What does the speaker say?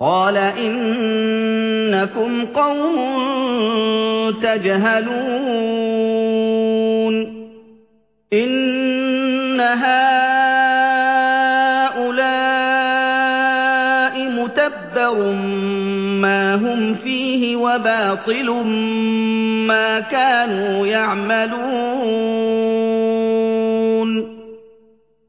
قال إنكم قوم تجهلون. إن هؤلاء متبر ما هم فيه وباطل ما كانوا يعملون.